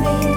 me.